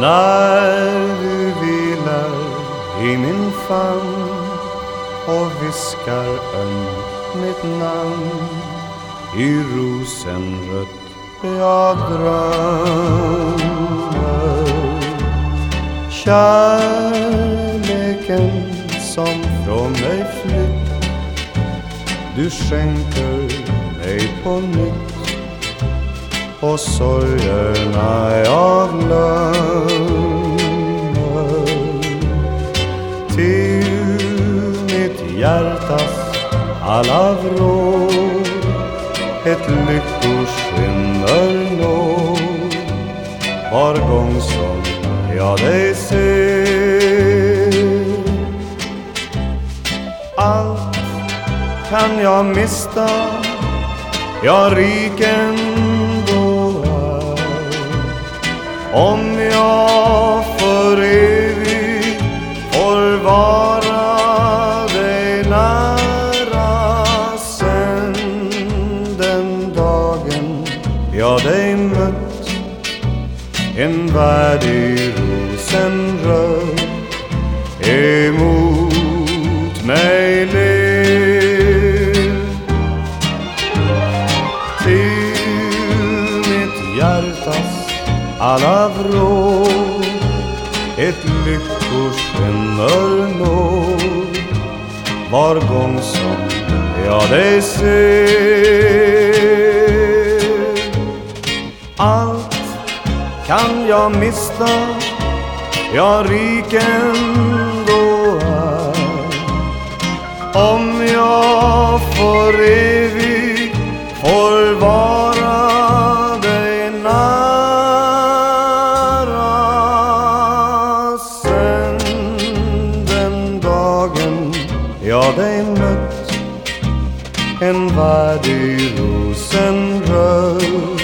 När du vilar i min famn och viskar ömt mitt namn i rosenrött jag drömmer. Kärleken som från mig flytt Du skänker mig på nytt och sorgerna jag glömmer Till mitt hjärtas alla vrår. Ett lyckoskimmer når. Var gång som jag dig ser. Allt kan jag mista, jag riken om jag för evigt får vara dig nära sen den dagen jag dig mött. En värld i rosenröd emot mig ler. Till mitt hjärtas alla vrår ett lyckoskimmer når var gång som jag dig ser. Allt kan jag mista. Jag rik ändå är. Om jag får er jag dig mött en värld i rosenröd.